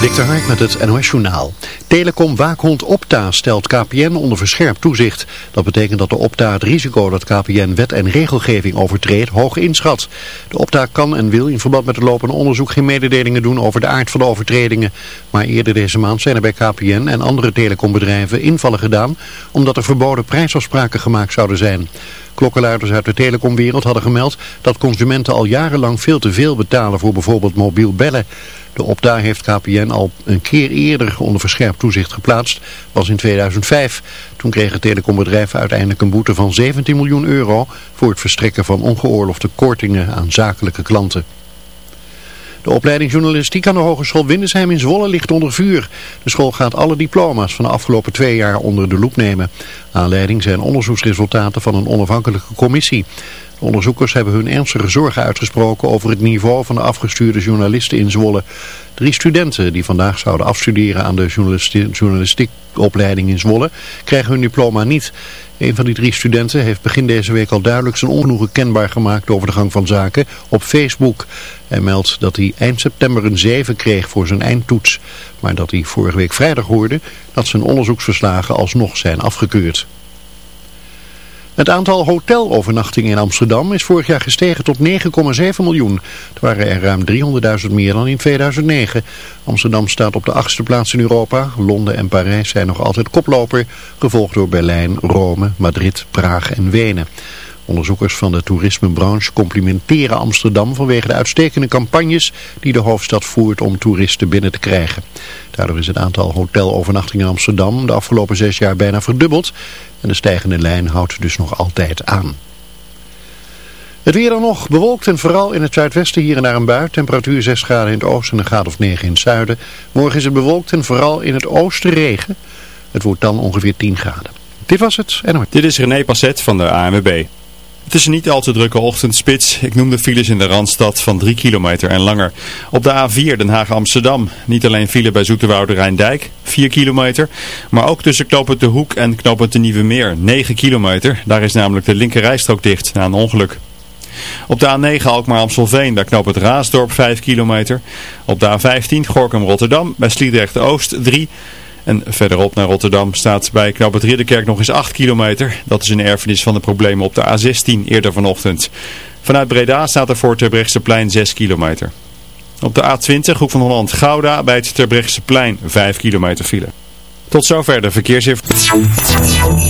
Dikter Hark met het NOS Journaal. Telecom waakhond Opta stelt KPN onder verscherpt toezicht. Dat betekent dat de Opta het risico dat KPN wet en regelgeving overtreedt hoog inschat. De Opta kan en wil in verband met het lopende onderzoek geen mededelingen doen over de aard van de overtredingen. Maar eerder deze maand zijn er bij KPN en andere telecombedrijven invallen gedaan omdat er verboden prijsafspraken gemaakt zouden zijn. Klokkenluiders uit de telecomwereld hadden gemeld dat consumenten al jarenlang veel te veel betalen voor bijvoorbeeld mobiel bellen. De Opta heeft KPN al een keer eerder onder verscherpt toezicht geplaatst, was in 2005. Toen kreeg het telecombedrijf uiteindelijk een boete van 17 miljoen euro voor het verstrekken van ongeoorloofde kortingen aan zakelijke klanten. De opleiding journalistiek aan de Hogeschool Windesheim in Zwolle ligt onder vuur. De school gaat alle diploma's van de afgelopen twee jaar onder de loep nemen. Aanleiding zijn onderzoeksresultaten van een onafhankelijke commissie. De onderzoekers hebben hun ernstige zorgen uitgesproken over het niveau van de afgestuurde journalisten in Zwolle. Drie studenten die vandaag zouden afstuderen aan de journalistiekopleiding in Zwolle krijgen hun diploma niet. Een van die drie studenten heeft begin deze week al duidelijk zijn ongenoegen kenbaar gemaakt over de gang van zaken op Facebook. Hij meldt dat hij eind september een 7 kreeg voor zijn eindtoets, maar dat hij vorige week vrijdag hoorde dat zijn onderzoeksverslagen alsnog zijn afgekeurd. Het aantal hotelovernachtingen in Amsterdam is vorig jaar gestegen tot 9,7 miljoen. Het waren er ruim 300.000 meer dan in 2009. Amsterdam staat op de achtste plaats in Europa. Londen en Parijs zijn nog altijd koploper, gevolgd door Berlijn, Rome, Madrid, Praag en Wenen. Onderzoekers van de toerismebranche complimenteren Amsterdam vanwege de uitstekende campagnes die de hoofdstad voert om toeristen binnen te krijgen. Daardoor is het aantal hotelovernachtingen in Amsterdam de afgelopen zes jaar bijna verdubbeld en de stijgende lijn houdt dus nog altijd aan. Het weer dan nog bewolkt en vooral in het zuidwesten hier en daar een bui. Temperatuur 6 graden in het oosten en een graad of 9 in het zuiden. Morgen is het bewolkt en vooral in het oosten regen. Het wordt dan ongeveer 10 graden. Dit was het. En... Dit is René Passet van de ANWB. Het is niet al te drukke ochtendspits. Ik noem de files in de Randstad van 3 kilometer en langer. Op de A4 Den Haag-Amsterdam. Niet alleen file bij Zoeterwoude Rijndijk, 4 kilometer. Maar ook tussen knooppunt De Hoek en knooppunt De Nieuwe Meer, 9 kilometer. Daar is namelijk de linkerrijstrook dicht na een ongeluk. Op de A9 Alkmaar-Amstelveen, daar knooppunt Raasdorp 5 kilometer. Op de A15 Gorkum-Rotterdam, bij Sliedrecht-Oost 3 en verderop naar Rotterdam staat bij Knap het Ridderkerk nog eens 8 kilometer. Dat is een erfenis van de problemen op de A16 eerder vanochtend. Vanuit Breda staat er voor plein 6 kilometer. Op de A20 Hoek van Holland-Gouda bij het plein 5 kilometer file. Tot zover de verkeersinformatie.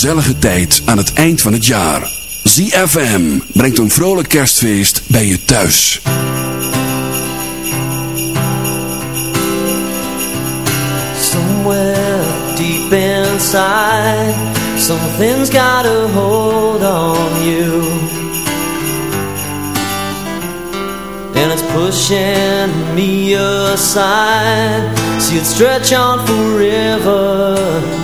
Gezellige tijd aan het eind van het jaar. ZFM brengt een vrolijk kerstfeest bij je thuis. Somewhere deep inside, something's got a hold on you. And it's pushing me aside, so you'd stretch on forever.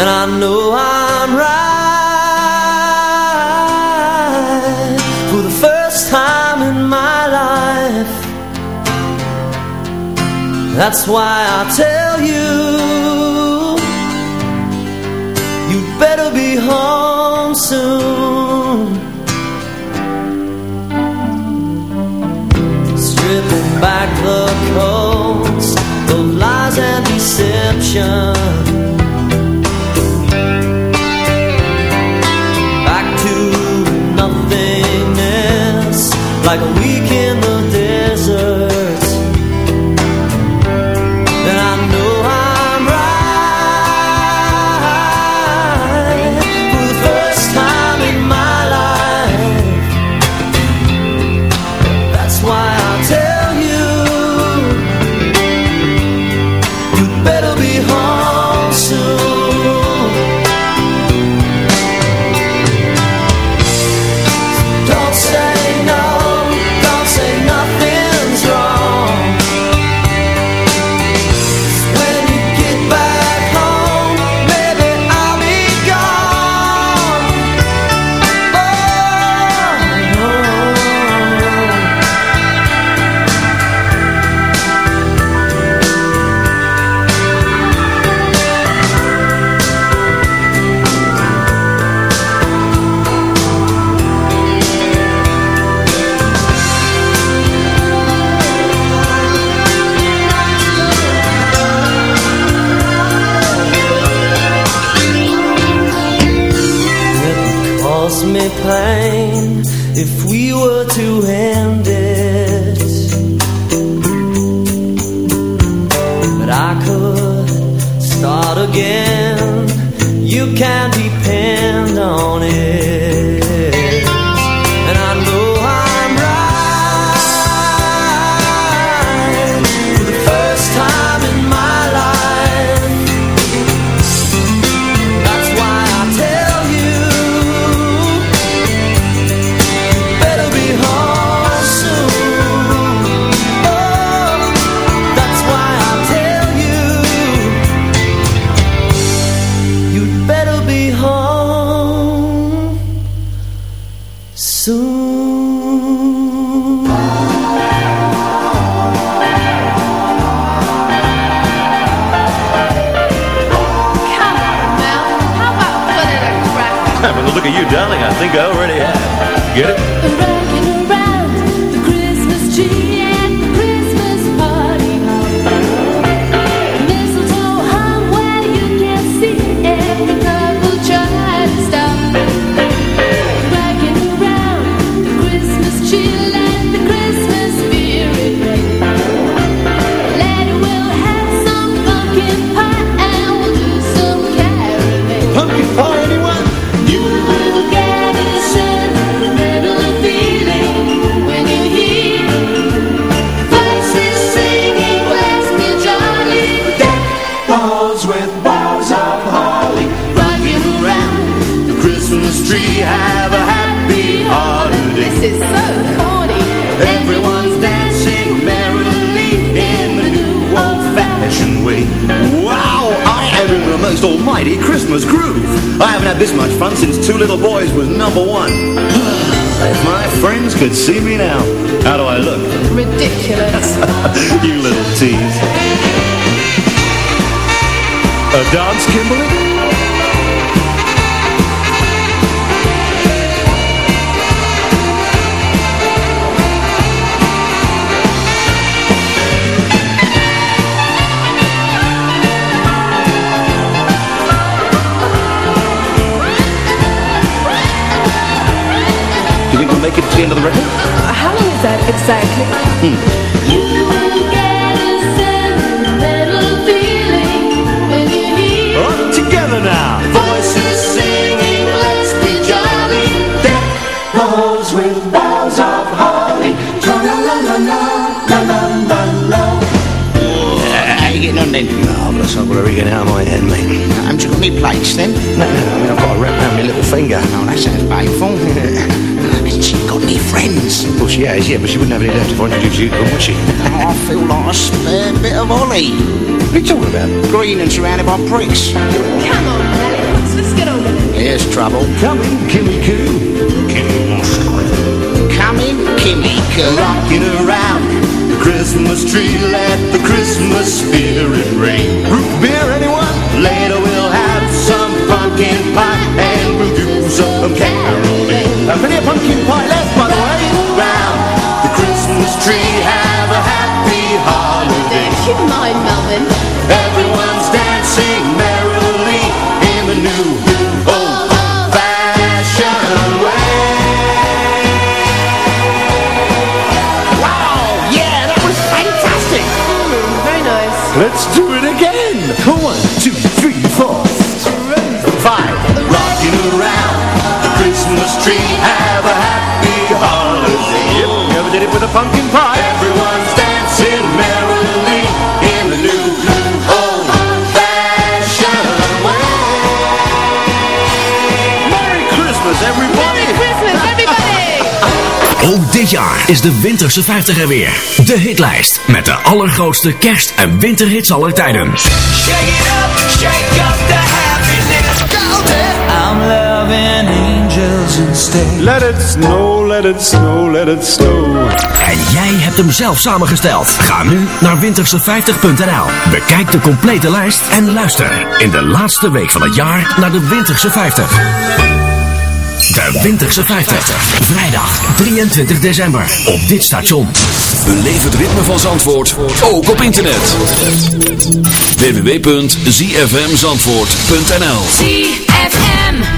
And I know I'm right For the first time in my life. That's why I tell you You better be home soon. Stripping back the coats Of lies and deception Haven't you got any plates then? No, no, I mean, I've got a wrap around my little finger. Oh, that sounds painful. Hasn't she got any friends? Well, she has, yeah, but she wouldn't have any left if I introduced you to them, would she? Oh, I feel like a spare bit of Ollie. What are you talking about? Green and surrounded by pricks. Come on, Alex, let's get on with it. Here's trouble. Come in, Kimmy Coo. Come in, Kimmy Coo. Rocking around the Christmas tree, let the Christmas spirit ring. Root beer, anyone? Later we'll have some pumpkin pie and we'll do some caroling. Uh, plenty of pumpkin pie left, by the way. Round the Christmas tree, have a happy holiday. Keep in mind, Melvin. Everyone's dancing merrily in the new old-fashioned way. Wow, yeah, that was fantastic. Mm, very nice. Let's do it again. One, two, three, four. Five, rocking around the Christmas tree, have a happy holiday. Yep, you ever did it with a pumpkin pie? Everyone's dancing merrily in the new old-fashioned way. Merry Christmas, everybody. Christmas, everybody! Ook dit jaar is de Winterse 50 er weer. De hitlijst met de allergrootste kerst- en winterhits aller tijden. Shake it up, shake up the happiness. Loving angels instead. Let it snow, let it snow, let it snow. En jij hebt hem zelf samengesteld. Ga nu naar winterse50.nl. Bekijk de complete lijst en luister in de laatste week van het jaar naar de Winterse 50. De Winterse 50. Vrijdag 23 december op dit station. Beleef het ritme van Zandvoort, ook op internet. www.zfmzandvoort.nl ZFM.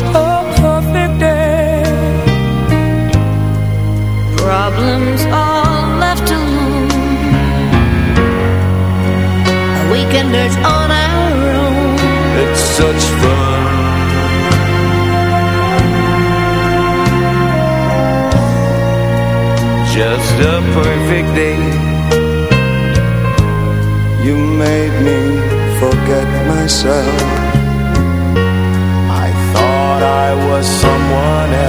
a perfect day. Problems all left alone. Weekenders on our own. It's such fun Just a perfect day You made me forget myself. Was someone else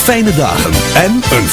fijne dagen en een